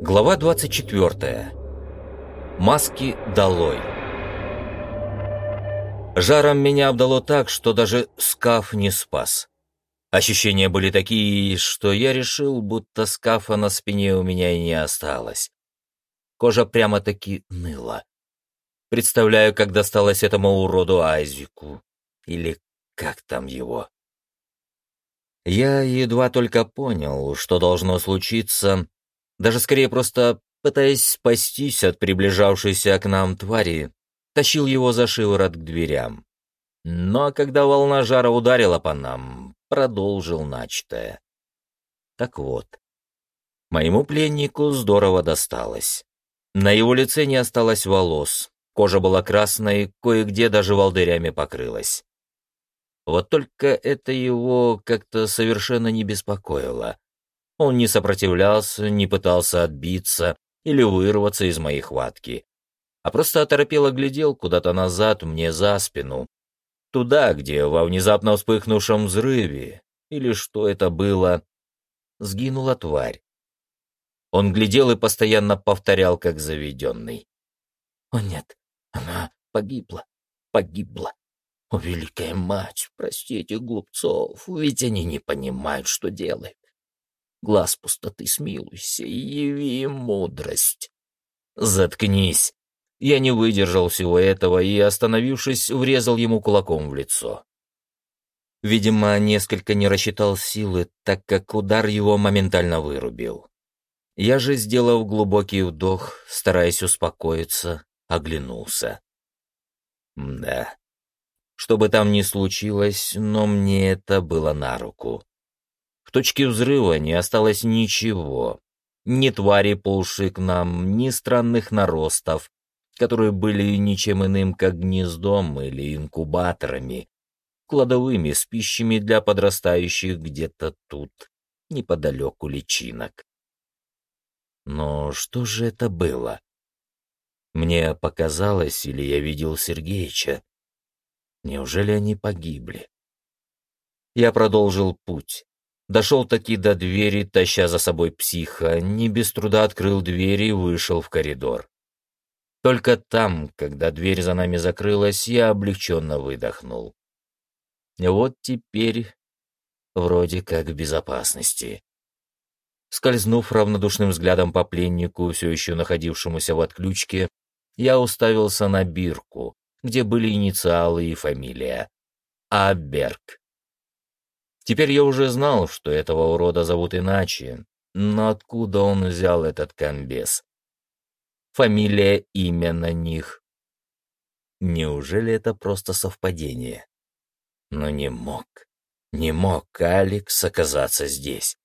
Глава 24. Маски долой. Жаром меня обдало так, что даже скаф не спас. Ощущения были такие, что я решил, будто скафа на спине у меня и не осталось. Кожа прямо-таки ныла. Представляю, как досталось этому уроду Айзику. Или как там его. Я едва только понял, что должно случиться, даже скорее просто пытаясь спастись от приближавшейся к нам твари, тащил его за шиворот к дверям. Но когда волна жара ударила по нам, продолжил начатое. Так вот, моему пленнику здорово досталось. На его лице не осталось волос, кожа была красной, кое-где даже волдырями покрылась. Вот только это его как-то совершенно не беспокоило. Он не сопротивлялся, не пытался отбиться или вырваться из моей хватки, а просто оторопело глядел куда-то назад мне за спину, туда, где во внезапно вспыхнувшем взрыве, или что это было, сгинула тварь. Он глядел и постоянно повторял, как заведенный. «О нет, она погибла, погибла. О, великая мать, простите глупцов, ведь они не понимают, что делают глаз пустоты смилуйся и яви мудрость. Заткнись. Я не выдержал всего этого и, остановившись, врезал ему кулаком в лицо. Видимо, несколько не рассчитал силы, так как удар его моментально вырубил. Я же, сделав глубокий вдох, стараясь успокоиться, оглянулся. Да. Что бы там ни случилось, но мне это было на руку точке взрыва не осталось ничего. Ни твари, ползшие к нам, ни странных наростов, которые были ничем иным, как гнездом или инкубаторами, кладовыми с пищами для подрастающих где-то тут, неподалеку личинок. Но что же это было? Мне показалось, или я видел Сергеича. Неужели они погибли? Я продолжил путь. Дошел таки до двери, таща за собой психа, не без труда открыл дверь и вышел в коридор. Только там, когда дверь за нами закрылась, я облегченно выдохнул. Вот теперь вроде как в безопасности. Скользнув равнодушным взглядом по пленнику, все еще находившемуся в отключке, я уставился на бирку, где были инициалы и фамилия. Аберг. Теперь я уже знал, что этого урода зовут иначе, но откуда он взял этот комбез? Фамилия, имя на них. Неужели это просто совпадение? Но не мог, не мог Алекс оказаться здесь.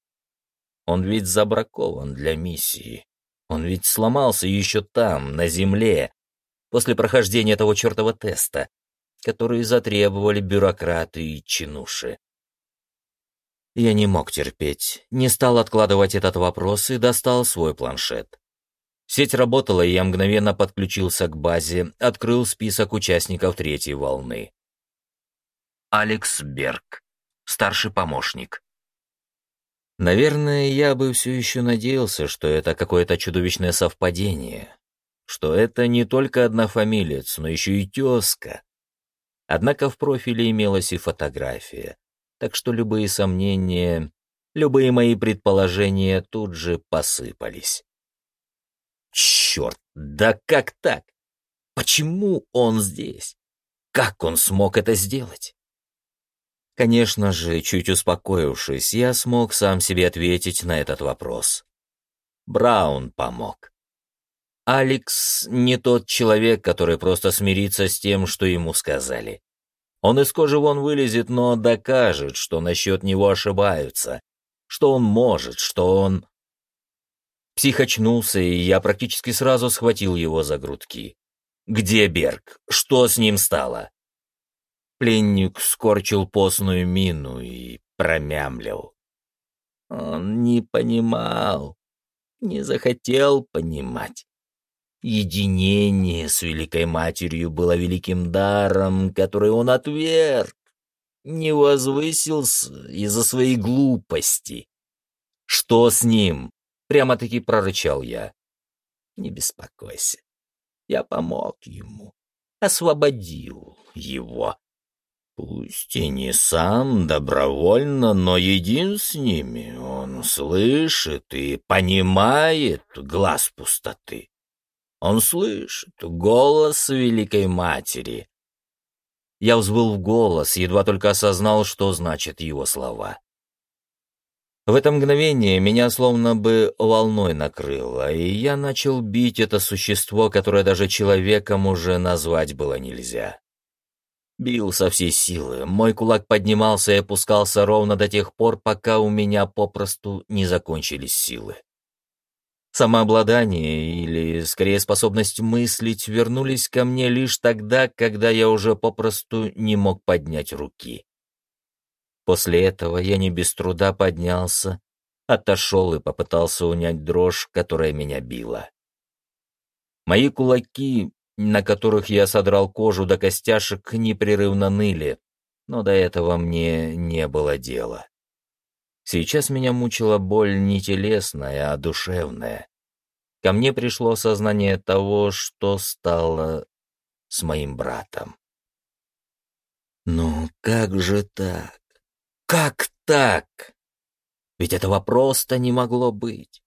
Он ведь забракован для миссии. Он ведь сломался еще там, на земле, после прохождения того чертова теста, который затребовали бюрократы и чинуши. Я не мог терпеть, не стал откладывать этот вопрос и достал свой планшет. Сеть работала, и я мгновенно подключился к базе, открыл список участников третьей волны. Алекс Берг, старший помощник. Наверное, я бы все еще надеялся, что это какое-то чудовищное совпадение, что это не только однофамилец, но еще и тезка. Однако в профиле имелась и фотография так что любые сомнения, любые мои предположения тут же посыпались. Черт, да как так? Почему он здесь? Как он смог это сделать? Конечно же, чуть успокоившись, я смог сам себе ответить на этот вопрос. Браун помог. Алекс не тот человек, который просто смирится с тем, что ему сказали. Он из кожи вон вылезет, но докажет, что насчет него ошибаются, что он может, что он... Псих очнулся, и я практически сразу схватил его за грудки. «Где Берг? Что с ним стало?» Пленник скорчил постную мину и промямлил. Он не понимал, не захотел понимать. Единение с Великой Матерью было великим даром, который он отверг, не возвысился из-за своей глупости. Что с ним? Прямо-таки прорычал я. «Не беспокойся. Я помог ему, освободил его. Пусть и не сам добровольно, но един с ними. Он слышит и понимает глаз пустоты. Он слышит голос Великой Матери. Я взвыл в голос, едва только осознал, что значат его слова. В это мгновение меня словно бы волной накрыло, и я начал бить это существо, которое даже человеком уже назвать было нельзя. Бил со всей силы, мой кулак поднимался и опускался ровно до тех пор, пока у меня попросту не закончились силы. Самообладание, или, скорее, способность мыслить, вернулись ко мне лишь тогда, когда я уже попросту не мог поднять руки. После этого я не без труда поднялся, отошел и попытался унять дрожь, которая меня била. Мои кулаки, на которых я содрал кожу до костяшек, непрерывно ныли, но до этого мне не было дела. Сейчас меня мучила боль не телесная, а душевная. Ко мне пришло сознание того, что стало с моим братом. «Ну как же так? Как так? Ведь этого просто не могло быть.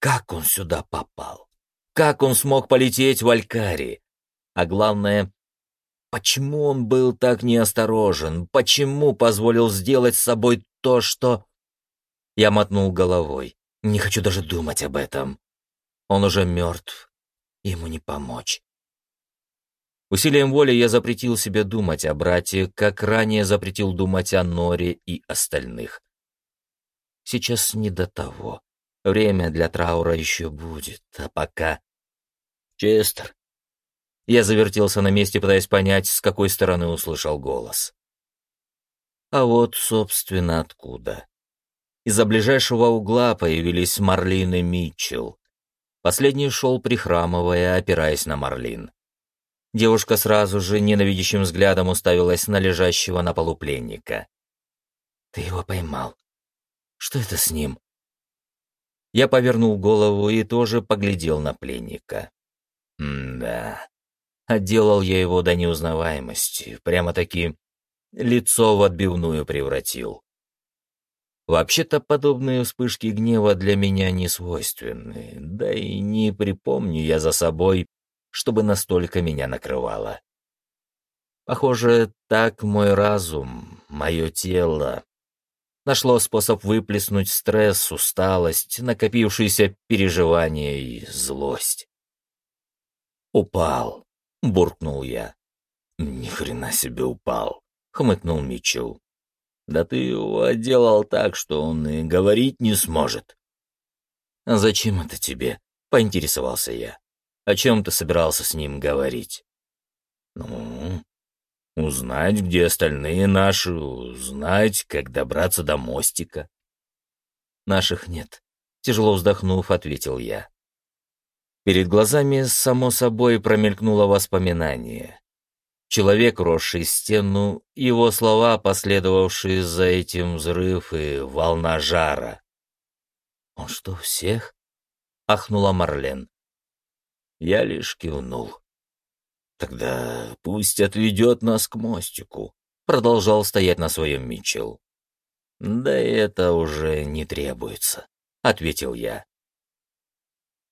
Как он сюда попал? Как он смог полететь в Алькари? А главное, почему он был так неосторожен? Почему позволил сделать с собой то, что... Я мотнул головой. Не хочу даже думать об этом. Он уже мертв. Ему не помочь. Усилием воли я запретил себе думать о брате, как ранее запретил думать о Норе и остальных. Сейчас не до того. Время для траура еще будет, а пока... Честер. Я завертелся на месте, пытаясь понять, с какой стороны услышал голос. А вот, собственно, откуда. Из-за ближайшего угла появились Марлин и Митчелл. Последний шел, прихрамывая, опираясь на Марлин. Девушка сразу же ненавидящим взглядом уставилась на лежащего на полу пленника. «Ты его поймал. Что это с ним?» Я повернул голову и тоже поглядел на пленника. «Да, отделал я его до неузнаваемости, прямо-таки лицо в отбивную превратил. Вообще-то подобные вспышки гнева для меня не свойственны, да и не припомню я за собой чтобы настолько меня накрывало. Похоже, так мой разум, мое тело нашло способ выплеснуть стресс, усталость, накопившиеся переживания и злость. «Упал», — буркнул я. «Ни хрена себе упал», — хмыкнул Митчелл. «Да ты его делал так, что он и говорить не сможет». «А зачем это тебе?» — поинтересовался я. О чем ты собирался с ним говорить? Ну, узнать, где остальные наши, узнать, как добраться до мостика. Наших нет. Тяжело вздохнув, ответил я. Перед глазами, само собой, промелькнуло воспоминание. Человек, росший стену, его слова, последовавшие за этим взрыв и волна жара. «Он что, всех?» — ахнула Марлен. Я лишь кивнул. «Тогда пусть отведет нас к мостику», — продолжал стоять на своем Митчелл. «Да это уже не требуется», — ответил я.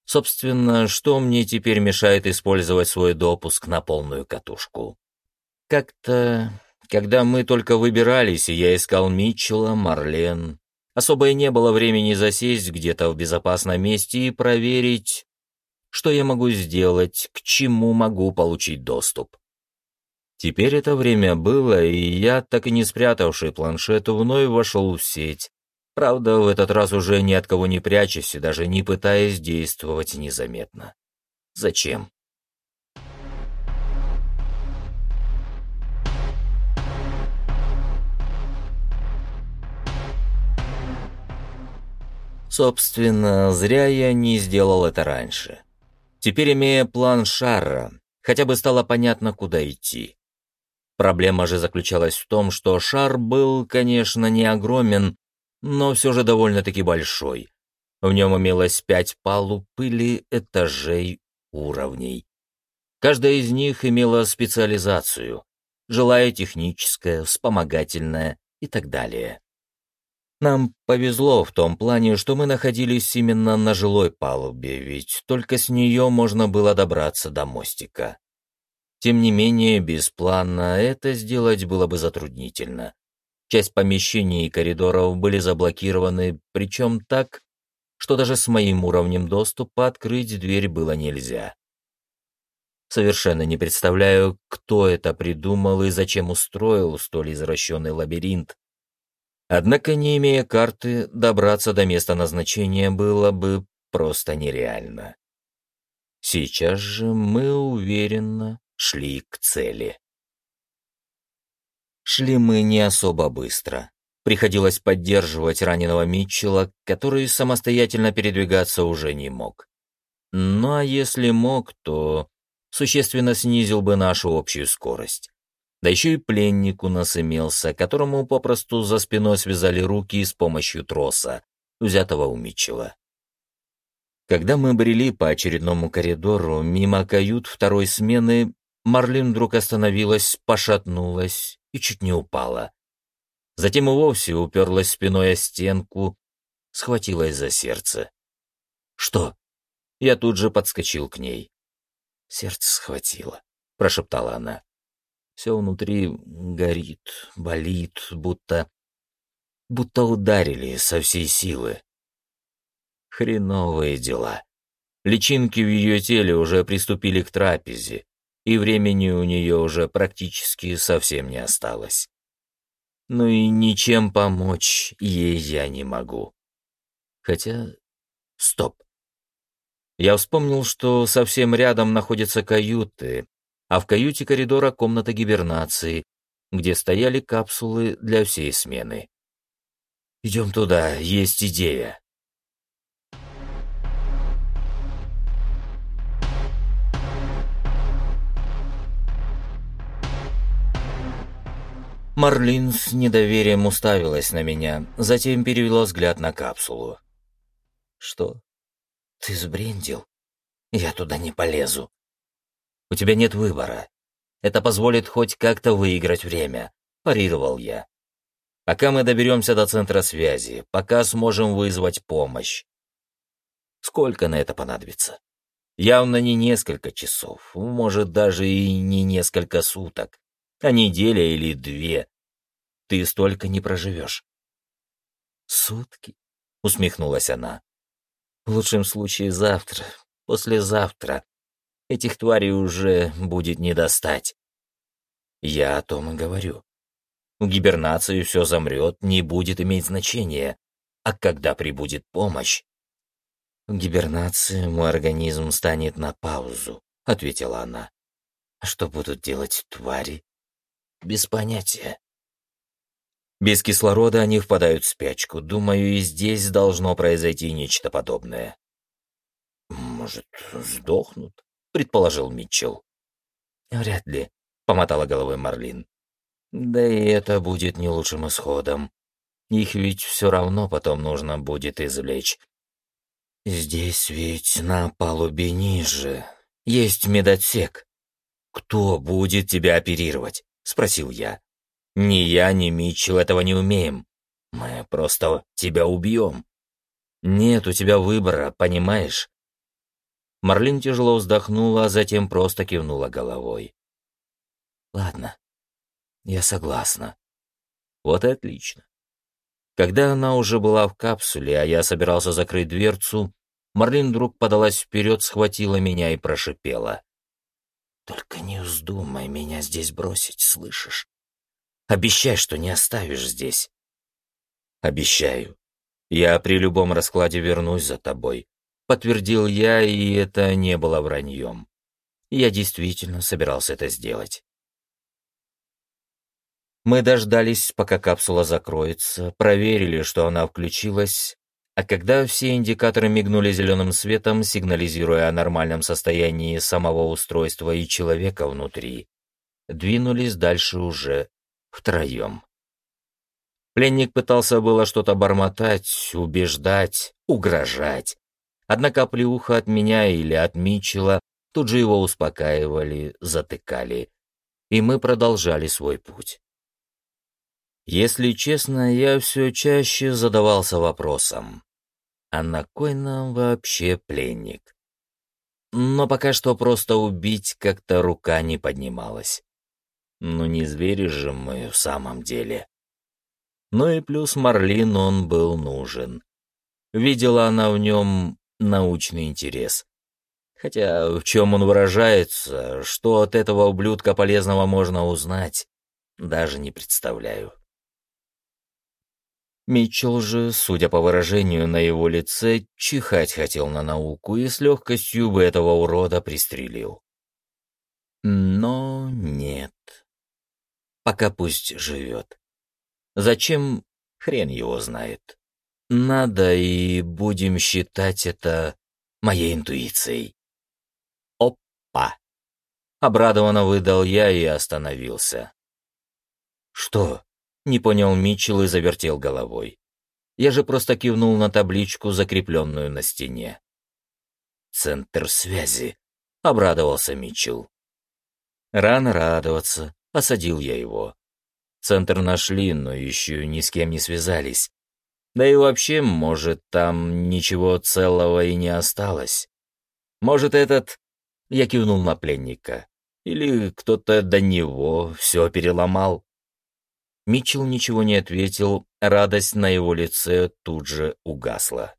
Собственно, что мне теперь мешает использовать свой допуск на полную катушку? Как-то, когда мы только выбирались, я искал Митчелла, Марлен, особо и не было времени засесть где-то в безопасном месте и проверить, что я могу сделать, к чему могу получить доступ. Теперь это время было, и я, так и не спрятавший планшет, вновь вошел в сеть. Правда, в этот раз уже ни от кого не прячась и даже не пытаясь действовать незаметно. Зачем? Собственно, зря я не сделал это раньше. Теперь, имея план Шара, хотя бы стало понятно, куда идти. Проблема же заключалась в том, что шар был, конечно, не огромен, но все же довольно-таки большой. В нем имелось пять палуб или этажей уровней. Каждая из них имела специализацию, жилая техническая, вспомогательная и так далее. Нам повезло в том плане, что мы находились именно на жилой палубе, ведь только с нее можно было добраться до мостика. Тем не менее, без плана это сделать было бы затруднительно. Часть помещений и коридоров были заблокированы, причем так, что даже с моим уровнем доступа открыть дверь было нельзя. Совершенно не представляю, кто это придумал и зачем устроил столь извращенный лабиринт. Однако, не имея карты, добраться до места назначения было бы просто нереально. Сейчас же мы уверенно шли к цели. Шли мы не особо быстро. Приходилось поддерживать раненого Митчелла, который самостоятельно передвигаться уже не мог. Ну а если мог, то существенно снизил бы нашу общую скорость. Да еще и пленник у нас имелся, которому попросту за спиной связали руки с помощью троса, взятого у Митчелла. Когда мы брели по очередному коридору мимо кают второй смены, Марлин вдруг остановилась, пошатнулась и чуть не упала. Затем и вовсе уперлась спиной о стенку, схватилась за сердце. «Что?» Я тут же подскочил к ней. «Сердце схватило», — прошептала она. Все внутри горит, болит, будто... будто ударили со всей силы. Хреновые дела. Личинки в ее теле уже приступили к трапезе, и времени у нее уже практически совсем не осталось. Ну и ничем помочь ей я не могу. Хотя... Стоп. Я вспомнил, что совсем рядом находятся каюты, а в каюте коридора комната гибернации, где стояли капсулы для всей смены. «Идем туда, есть идея», Марлин с недоверием уставилась на меня, затем перевела взгляд на капсулу. «Что? Ты сбрендил? Я туда не полезу. У тебя нет выбора. Это позволит хоть как-то выиграть время», — парировал я. «Пока мы доберемся до центра связи, пока сможем вызвать помощь. Сколько на это понадобится? Явно не несколько часов, может, даже и не несколько суток а неделя или две. Ты столько не проживешь. Сутки? Усмехнулась она. В лучшем случае завтра, послезавтра. Этих тварей уже будет не достать. Я о том и говорю. В гибернации все замрет, не будет иметь значения. А когда прибудет помощь? В гибернации мой организм станет на паузу, ответила она. А что будут делать твари? Без понятия. Без кислорода они впадают в спячку. Думаю, и здесь должно произойти нечто подобное. «Может, сдохнут?» — предположил Митчелл. «Вряд ли», — помотала головой Марлин. «Да и это будет не лучшим исходом. Их ведь все равно потом нужно будет извлечь. Здесь ведь на палубе ниже есть медотсек. Кто будет тебя оперировать? — спросил я. «Ни я, ни Митчелл этого не умеем. Мы просто тебя убьем. Нет у тебя выбора, понимаешь?» Марлин тяжело вздохнула, а затем просто кивнула головой. «Ладно, я согласна». «Вот и отлично». Когда она уже была в капсуле, а я собирался закрыть дверцу, Марлин вдруг подалась вперед, схватила меня и прошипела. Только не вздумай меня здесь бросить, слышишь? Обещай, что не оставишь здесь. Обещаю. Я при любом раскладе вернусь за тобой. Подтвердил я, и это не было враньем. Я действительно собирался это сделать. Мы дождались, пока капсула закроется, проверили, что она включилась, а когда все индикаторы мигнули зеленым светом, сигнализируя о нормальном состоянии самого устройства и человека внутри, двинулись дальше уже втроем. Пленник пытался было что-то бормотать, убеждать, угрожать. Однако плюха от меня или от Мичела тут же его успокаивали, затыкали. И мы продолжали свой путь. Если честно, я все чаще задавался вопросом, а на кой нам вообще пленник? Но пока что просто убить как-то рука не поднималась. Ну не звери же мы в самом деле. Ну и плюс Марлин он был нужен. Видела она в нем научный интерес. Хотя в чем он выражается, что от этого ублюдка полезного можно узнать, даже не представляю. Митчелл же, судя по выражению на его лице, чихать хотел на науку и с легкостью бы этого урода пристрелил. Но нет. Пока пусть живет. Зачем, хрен его знает. Надо и будем считать это моей интуицией. Опа! Обрадованно выдал я и остановился. Что? Не понял Митчелл и завертел головой. Я же просто кивнул на табличку, закрепленную на стене. «Центр связи», — обрадовался Митчелл. Рано радоваться, осадил я его. Центр нашли, но еще ни с кем не связались. Да и вообще, может, там ничего целого и не осталось. Может, этот... Я кивнул на пленника. Или кто-то до него все переломал. Митчелл ничего не ответил, радость на его лице тут же угасла.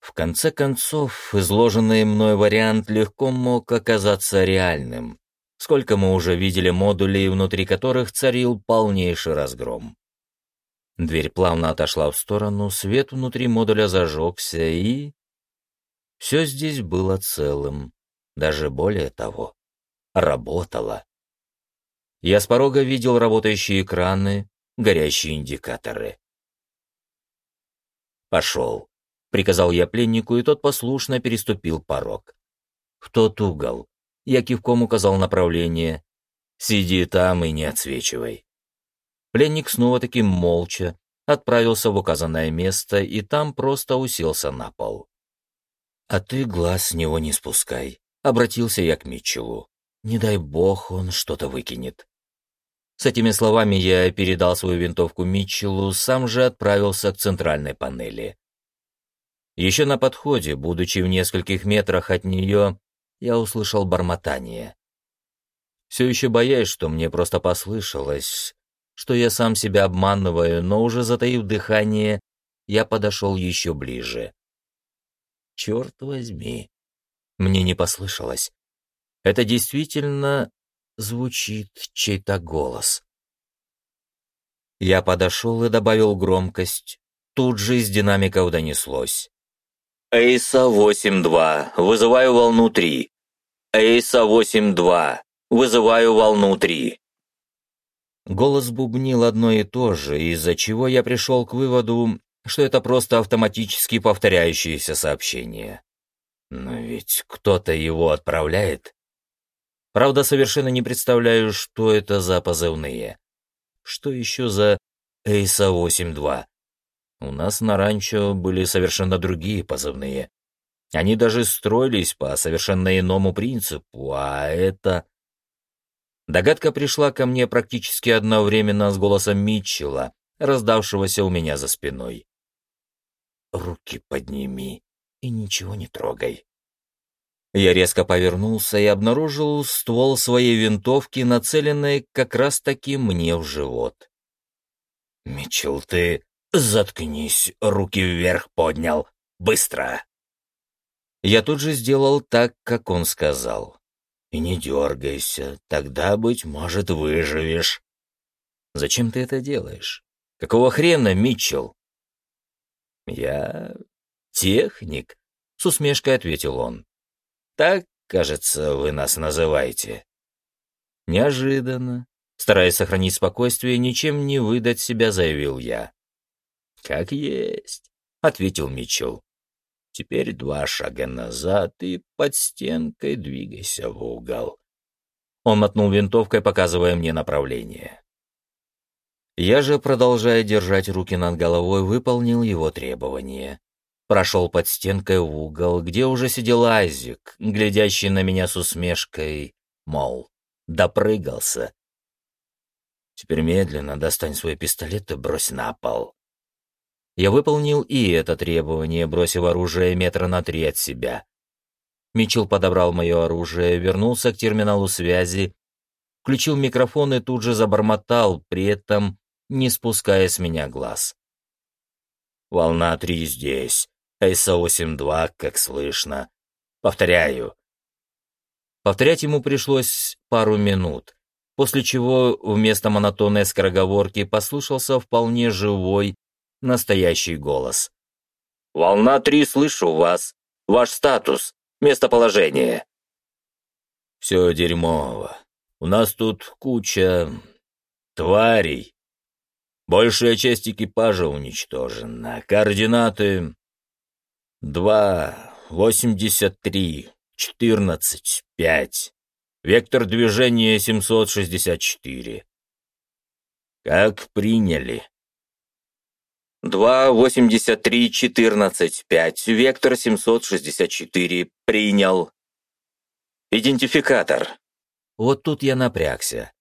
В конце концов, изложенный мной вариант легко мог оказаться реальным. Сколько мы уже видели модулей, внутри которых царил полнейший разгром. Дверь плавно отошла в сторону, свет внутри модуля зажегся, и... Все здесь было целым, даже более того, работало. Я с порога видел работающие экраны, горящие индикаторы. «Пошел», — приказал я пленнику, и тот послушно переступил порог. «В тот угол». Я кивком указал направление. «Сиди там и не отсвечивай». Пленник снова таки молча отправился в указанное место и там просто уселся на пол. «А ты глаз с него не спускай», — обратился я к Митчеллу. «Не дай бог он что-то выкинет». С этими словами я передал свою винтовку Митчеллу, сам же отправился к центральной панели. Еще на подходе, будучи в нескольких метрах от нее, я услышал бормотание. Все еще боясь, что мне просто послышалось, что я сам себя обманываю, но уже затаив дыхание, я подошел еще ближе. Черт возьми, мне не послышалось. Это действительно звучит чей-то голос. Я подошел и добавил громкость. Тут же из динамиков донеслось. «Эйса 8-2, вызываю волну 3. Эйса 8-2, вызываю волну 3». Голос бубнил одно и то же, из-за чего я пришел к выводу, что это просто автоматически повторяющееся сообщение. Но ведь кто-то его отправляет. Правда, совершенно не представляю, что это за позывные. Что еще за Эйса 82? У нас на ранчо были совершенно другие позывные. Они даже строились по совершенно иному принципу, а это... Догадка пришла ко мне практически одновременно с голосом Митчелла, раздавшегося у меня за спиной. «Руки подними и ничего не трогай». Я резко повернулся и обнаружил ствол своей винтовки, нацеленной как раз-таки мне в живот. «Митчелл, ты заткнись, руки вверх поднял. Быстро!» Я тут же сделал так, как он сказал. «И не дергайся, тогда, быть может, выживешь». «Зачем ты это делаешь? Какого хрена, Митчелл?» «Я техник», — с усмешкой ответил он. Так, кажется, вы нас называете». Неожиданно, стараясь сохранить спокойствие, ничем не выдать себя, заявил я. «Как есть», — ответил Митчелл. «Теперь два шага назад и под стенкой двигайся в угол». Он мотнул винтовкой, показывая мне направление. Я же, продолжая держать руки над головой, выполнил его требования. Прошел под стенкой в угол, где уже сидел Айзик, глядящий на меня с усмешкой, мол, допрыгался. Теперь медленно достань свой пистолет и брось на пол. Я выполнил и это требование, бросив оружие метра на три от себя. Митчелл подобрал мое оружие, вернулся к терминалу связи, включил микрофон и тут же забормотал, при этом не спуская с меня глаз. «Волна три здесь. ISO-8.2, как слышно. Повторяю». Повторять ему пришлось пару минут, после чего вместо монотонной скороговорки послышался вполне живой, настоящий голос. «Волна три, слышу вас. Ваш статус. Местоположение. Все дерьмово. У нас тут куча тварей. Большая часть экипажа уничтожена. Координаты 2, 83, 14, 5. Вектор движения 764. Как приняли? 2, 83, 14, 5. Вектор 764. Принял. Идентификатор. Вот тут я напрягся.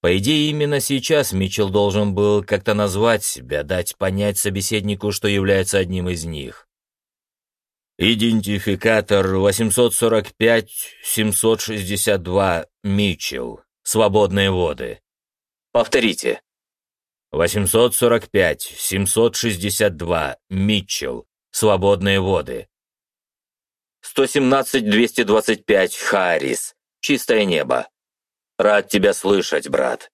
По идее, именно сейчас Митчелл должен был как-то назвать себя, дать понять собеседнику, что является одним из них. Идентификатор 845-762 Митчелл. Свободные воды. Повторите. 845, 762, Митчелл, свободные воды. 117-225, Харрис, чистое небо. Рад тебя слышать, брат.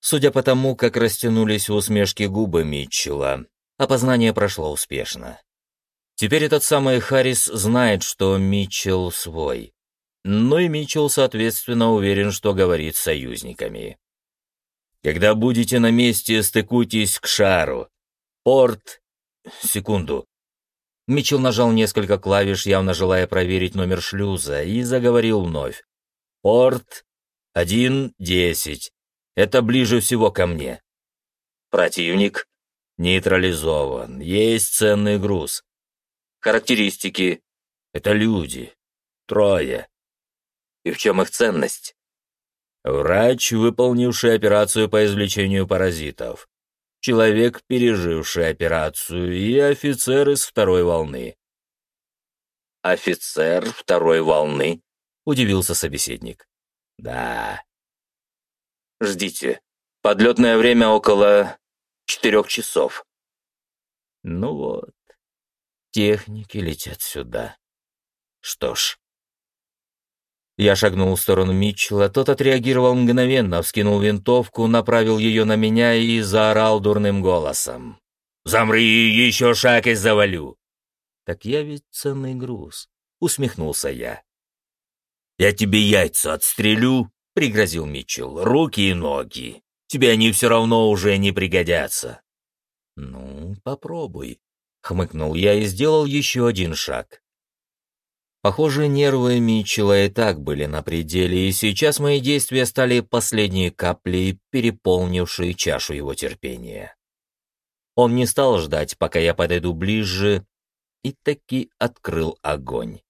Судя по тому, как растянулись в усмешке губы Митчелла, опознание прошло успешно. Теперь этот самый Харрис знает, что Митчелл свой. Ну и Митчелл, соответственно, уверен, что говорит союзниками. Когда будете на месте, стыкуйтесь к шару. Порт... Секунду. Митчелл нажал несколько клавиш, явно желая проверить номер шлюза, и заговорил вновь. Порт 1.10. Это ближе всего ко мне. Противник нейтрализован. Есть ценный груз. Характеристики. Это люди. Трое. И в чем их ценность? Врач, выполнивший операцию по извлечению паразитов. Человек, переживший операцию, и офицер из второй волны. «Офицер второй волны?» — удивился собеседник. «Да». «Ждите. Подлетное время около четырех часов». «Ну вот, техники летят сюда. Что ж, я шагнул в сторону Митчелла, тот отреагировал мгновенно, вскинул винтовку, направил ее на меня и заорал дурным голосом. «Замри, еще шаг и завалю!» «Так я ведь ценный груз», — усмехнулся я. «Я тебе яйца отстрелю», — пригрозил Митчелл, — «руки и ноги. Тебе они все равно уже не пригодятся». «Ну, попробуй», — хмыкнул я и сделал еще один шаг. Похоже, нервы Митчелла и так были на пределе, и сейчас мои действия стали последней каплей, переполнившей чашу его терпения. Он не стал ждать, пока я подойду ближе, и таки открыл огонь.